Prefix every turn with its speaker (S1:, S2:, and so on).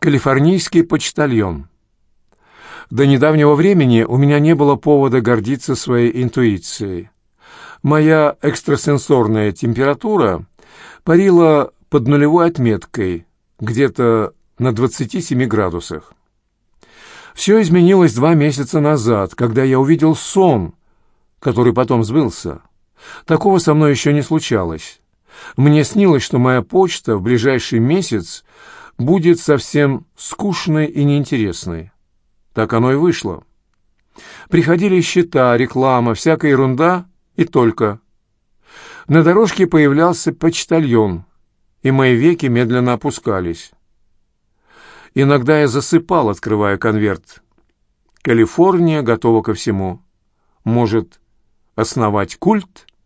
S1: Калифорнийский почтальон. До недавнего времени у меня не было повода гордиться своей интуицией. Моя экстрасенсорная температура парила под нулевой отметкой, где-то на 27 градусах. Все изменилось два месяца назад, когда я увидел сон, который потом сбылся. Такого со мной еще не случалось. Мне снилось, что моя почта в ближайший месяц будет совсем скучной и неинтересной. Так оно и вышло. Приходили счета, реклама, всякая ерунда и только. На дорожке появлялся почтальон, и мои веки медленно опускались. Иногда я засыпал, открывая конверт. Калифорния готова ко всему. Может, основать культ —